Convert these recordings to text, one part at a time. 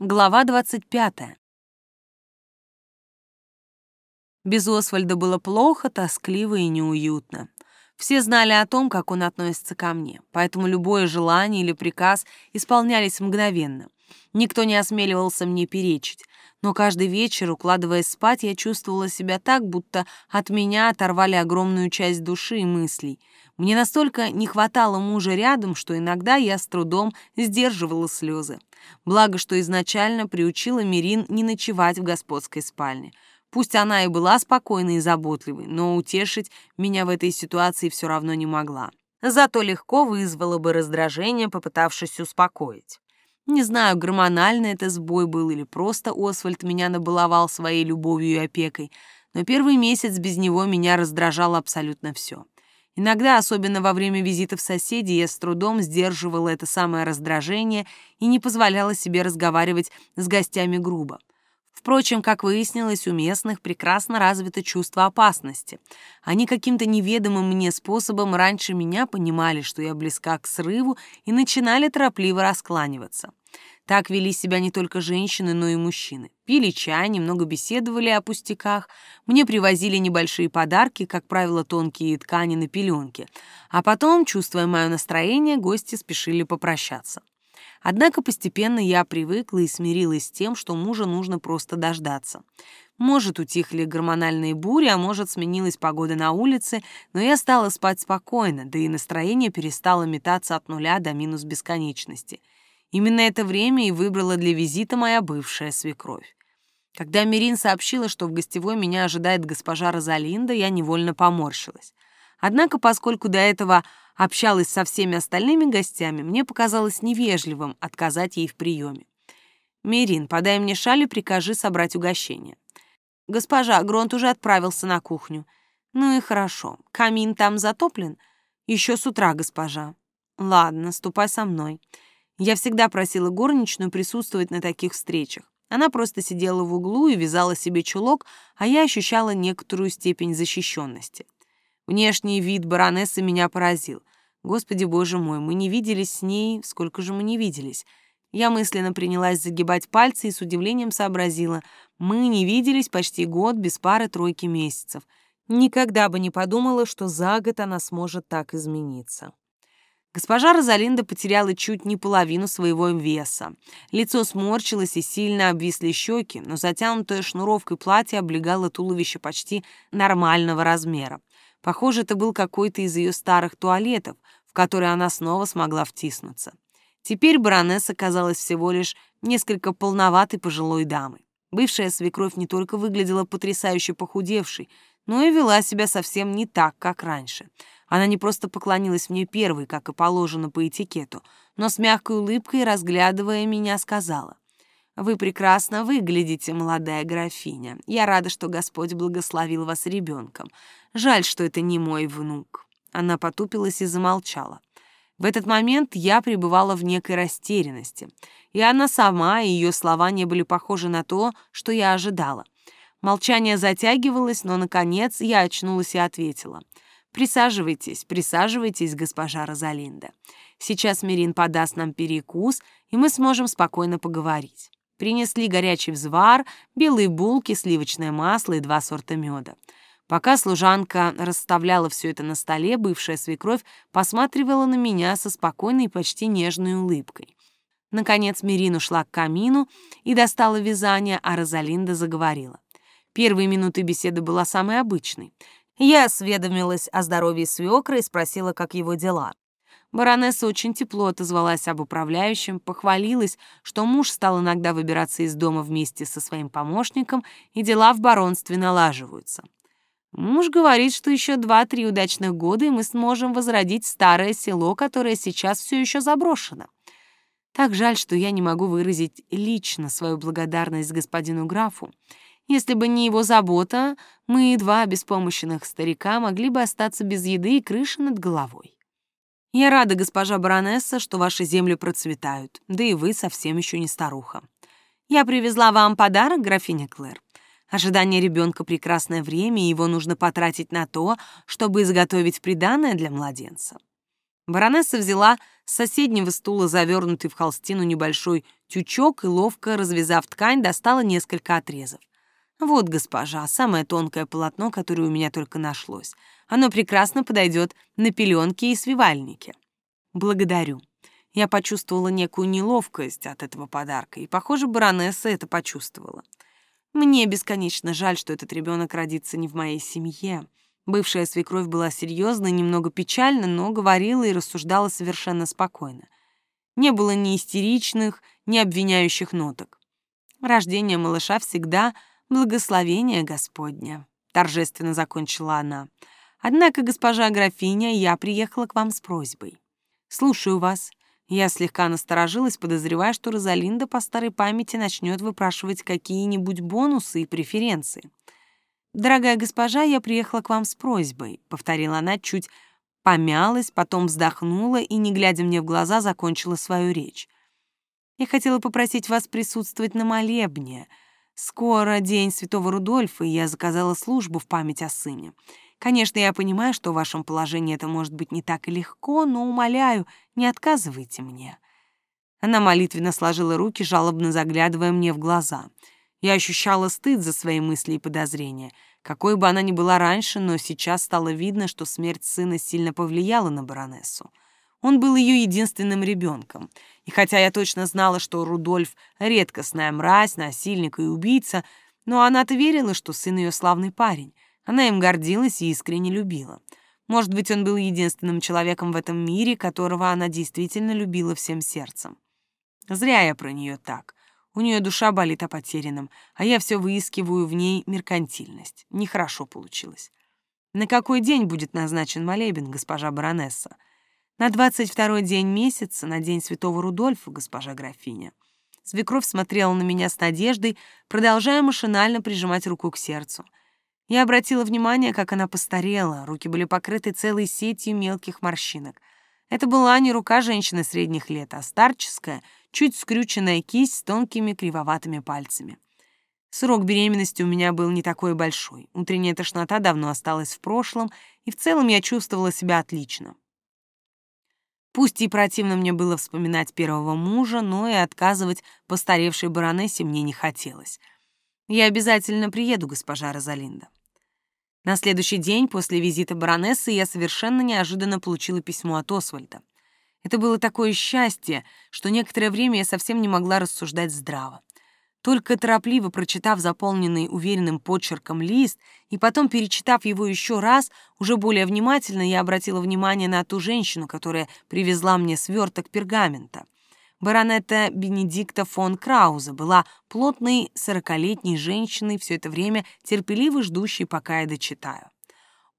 Глава 25. Без Освальда было плохо, тоскливо и неуютно. Все знали о том, как он относится ко мне, поэтому любое желание или приказ исполнялись мгновенно. Никто не осмеливался мне перечить, но каждый вечер, укладываясь спать, я чувствовала себя так, будто от меня оторвали огромную часть души и мыслей. Мне настолько не хватало мужа рядом, что иногда я с трудом сдерживала слезы. Благо, что изначально приучила Мирин не ночевать в господской спальне. Пусть она и была спокойной и заботливой, но утешить меня в этой ситуации все равно не могла. Зато легко вызвала бы раздражение, попытавшись успокоить. Не знаю, гормональный это сбой был или просто Освальд меня набаловал своей любовью и опекой, но первый месяц без него меня раздражало абсолютно все. Иногда, особенно во время визитов соседей, я с трудом сдерживала это самое раздражение и не позволяла себе разговаривать с гостями грубо. Впрочем, как выяснилось, у местных прекрасно развито чувство опасности. Они каким-то неведомым мне способом раньше меня понимали, что я близка к срыву, и начинали торопливо раскланиваться. Так вели себя не только женщины, но и мужчины. Пили чай, немного беседовали о пустяках. Мне привозили небольшие подарки, как правило, тонкие ткани на пеленке. А потом, чувствуя мое настроение, гости спешили попрощаться. Однако постепенно я привыкла и смирилась с тем, что мужа нужно просто дождаться. Может, утихли гормональные бури, а может, сменилась погода на улице, но я стала спать спокойно, да и настроение перестало метаться от нуля до минус бесконечности. Именно это время и выбрала для визита моя бывшая свекровь. Когда Мирин сообщила, что в гостевой меня ожидает госпожа Розалинда, я невольно поморщилась. Однако, поскольку до этого общалась со всеми остальными гостями, мне показалось невежливым отказать ей в приеме. «Мирин, подай мне шаль и прикажи собрать угощение». «Госпожа, Гронт уже отправился на кухню». «Ну и хорошо. Камин там затоплен?» «Еще с утра, госпожа». «Ладно, ступай со мной». Я всегда просила горничную присутствовать на таких встречах. Она просто сидела в углу и вязала себе чулок, а я ощущала некоторую степень защищенности. Внешний вид баронессы меня поразил. Господи боже мой, мы не виделись с ней, сколько же мы не виделись. Я мысленно принялась загибать пальцы и с удивлением сообразила. Мы не виделись почти год без пары-тройки месяцев. Никогда бы не подумала, что за год она сможет так измениться. Госпожа Розалинда потеряла чуть не половину своего веса. Лицо сморщилось и сильно обвисли щеки, но затянутая шнуровкой платье облегало туловище почти нормального размера. Похоже, это был какой-то из ее старых туалетов, в который она снова смогла втиснуться. Теперь баронесса казалась всего лишь несколько полноватой пожилой дамой. Бывшая свекровь не только выглядела потрясающе похудевшей, но и вела себя совсем не так, как раньше. Она не просто поклонилась мне первой, как и положено по этикету, но с мягкой улыбкой, разглядывая меня, сказала. «Вы прекрасно выглядите, молодая графиня. Я рада, что Господь благословил вас ребенком. Жаль, что это не мой внук». Она потупилась и замолчала. В этот момент я пребывала в некой растерянности, и она сама и ее слова не были похожи на то, что я ожидала. Молчание затягивалось, но, наконец, я очнулась и ответила. «Присаживайтесь, присаживайтесь, госпожа Розалинда. Сейчас Мирин подаст нам перекус, и мы сможем спокойно поговорить». Принесли горячий взвар, белые булки, сливочное масло и два сорта меда. Пока служанка расставляла все это на столе, бывшая свекровь посматривала на меня со спокойной и почти нежной улыбкой. Наконец Мирин ушла к камину и достала вязание, а Розалинда заговорила. Первые минуты беседы была самой обычной. Я осведомилась о здоровье свекра и спросила, как его дела. Баронесса очень тепло отозвалась об управляющем, похвалилась, что муж стал иногда выбираться из дома вместе со своим помощником, и дела в баронстве налаживаются. Муж говорит, что еще два-три удачных года, и мы сможем возродить старое село, которое сейчас все еще заброшено. Так жаль, что я не могу выразить лично свою благодарность господину графу. Если бы не его забота, мы, два беспомощных старика, могли бы остаться без еды и крыши над головой. Я рада, госпожа баронесса, что ваши земли процветают, да и вы совсем еще не старуха. Я привезла вам подарок, графиня Клэр. Ожидание ребенка — прекрасное время, и его нужно потратить на то, чтобы изготовить приданное для младенца. Баронесса взяла с соседнего стула завернутый в холстину небольшой тючок и, ловко развязав ткань, достала несколько отрезов. «Вот, госпожа, самое тонкое полотно, которое у меня только нашлось. Оно прекрасно подойдет на пеленки и свивальники». «Благодарю». Я почувствовала некую неловкость от этого подарка, и, похоже, баронесса это почувствовала. Мне бесконечно жаль, что этот ребенок родится не в моей семье. Бывшая свекровь была серьезна, немного печальна, но говорила и рассуждала совершенно спокойно. Не было ни истеричных, ни обвиняющих ноток. Рождение малыша всегда благословение Господня, торжественно закончила она. Однако, госпожа графиня, я приехала к вам с просьбой. Слушаю вас. Я слегка насторожилась, подозревая, что Розалинда по старой памяти начнет выпрашивать какие-нибудь бонусы и преференции. «Дорогая госпожа, я приехала к вам с просьбой», — повторила она, чуть помялась, потом вздохнула и, не глядя мне в глаза, закончила свою речь. «Я хотела попросить вас присутствовать на молебне. Скоро день Святого Рудольфа, и я заказала службу в память о сыне. Конечно, я понимаю, что в вашем положении это может быть не так и легко, но, умоляю, не отказывайте мне». Она молитвенно сложила руки, жалобно заглядывая мне в глаза. Я ощущала стыд за свои мысли и подозрения. Какой бы она ни была раньше, но сейчас стало видно, что смерть сына сильно повлияла на баронессу. Он был ее единственным ребенком. И хотя я точно знала, что Рудольф — редкостная мразь, насильник и убийца, но она-то верила, что сын ее славный парень. Она им гордилась и искренне любила. Может быть, он был единственным человеком в этом мире, которого она действительно любила всем сердцем. Зря я про нее так. У нее душа болит о потерянном, а я все выискиваю в ней меркантильность. Нехорошо получилось. На какой день будет назначен молебен, госпожа баронесса? На двадцать второй день месяца, на день святого Рудольфа, госпожа графиня. Свекровь смотрела на меня с надеждой, продолжая машинально прижимать руку к сердцу. Я обратила внимание, как она постарела, руки были покрыты целой сетью мелких морщинок. Это была не рука женщины средних лет, а старческая, чуть скрюченная кисть с тонкими кривоватыми пальцами. Срок беременности у меня был не такой большой. Утренняя тошнота давно осталась в прошлом, и в целом я чувствовала себя отлично. Пусть и противно мне было вспоминать первого мужа, но и отказывать постаревшей баронессе мне не хотелось. Я обязательно приеду, госпожа Розалинда. На следующий день после визита баронессы я совершенно неожиданно получила письмо от Освальда. Это было такое счастье, что некоторое время я совсем не могла рассуждать здраво. Только торопливо прочитав заполненный уверенным почерком лист и потом перечитав его еще раз, уже более внимательно я обратила внимание на ту женщину, которая привезла мне сверток пергамента. Баронетта Бенедикта фон Крауза была плотной сорокалетней женщиной, все это время терпеливо ждущей, пока я дочитаю.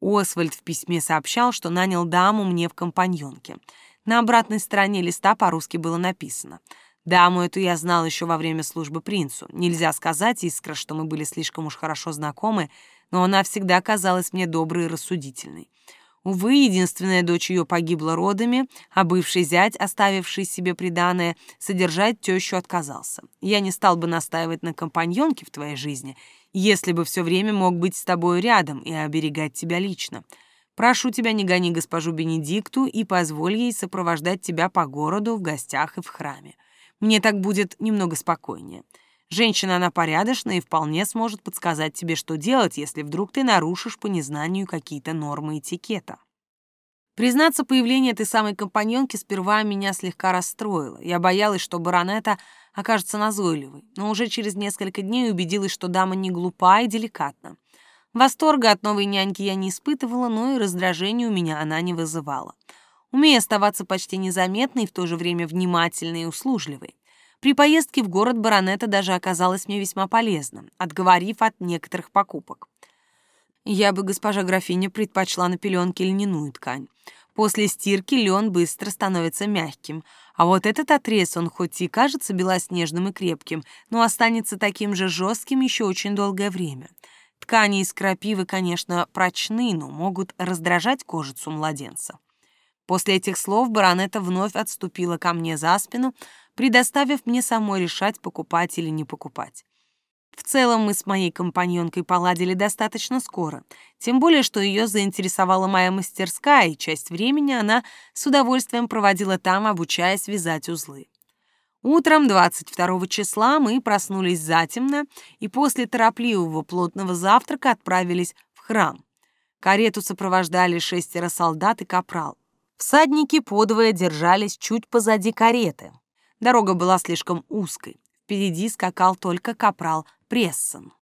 Освальд в письме сообщал, что нанял даму мне в компаньонке — на обратной стороне листа по-русски было написано. Даму эту я знал еще во время службы принцу. Нельзя сказать искра, что мы были слишком уж хорошо знакомы, но она всегда казалась мне доброй и рассудительной. Увы, единственная дочь ее погибла родами, а бывший зять, оставивший себе приданое, содержать тещу отказался. Я не стал бы настаивать на компаньонке в твоей жизни, если бы все время мог быть с тобой рядом и оберегать тебя лично. Прошу тебя, не гони госпожу Бенедикту и позволь ей сопровождать тебя по городу в гостях и в храме. Мне так будет немного спокойнее. Женщина она порядочная и вполне сможет подсказать тебе, что делать, если вдруг ты нарушишь по незнанию какие-то нормы этикета. Признаться, появление этой самой компаньонки сперва меня слегка расстроило. Я боялась, что баронета окажется назойливой, но уже через несколько дней убедилась, что дама не глупа и деликатна. Восторга от новой няньки я не испытывала, но и раздражения у меня она не вызывала. Умея оставаться почти незаметной и в то же время внимательной и услужливой. При поездке в город баронета даже оказалась мне весьма полезна, отговорив от некоторых покупок. Я бы, госпожа графиня, предпочла на пеленке льняную ткань. После стирки лен быстро становится мягким, а вот этот отрез, он хоть и кажется белоснежным и крепким, но останется таким же жестким еще очень долгое время — Ткани из крапивы, конечно, прочны, но могут раздражать кожицу младенца. После этих слов баронета вновь отступила ко мне за спину, предоставив мне самой решать, покупать или не покупать. В целом мы с моей компаньонкой поладили достаточно скоро, тем более, что ее заинтересовала моя мастерская, и часть времени она с удовольствием проводила там, обучаясь вязать узлы. Утром 22 числа мы проснулись затемно и после торопливого плотного завтрака отправились в храм. Карету сопровождали шестеро солдат и капрал. Всадники подвое держались чуть позади кареты. Дорога была слишком узкой. Впереди скакал только капрал Прессон.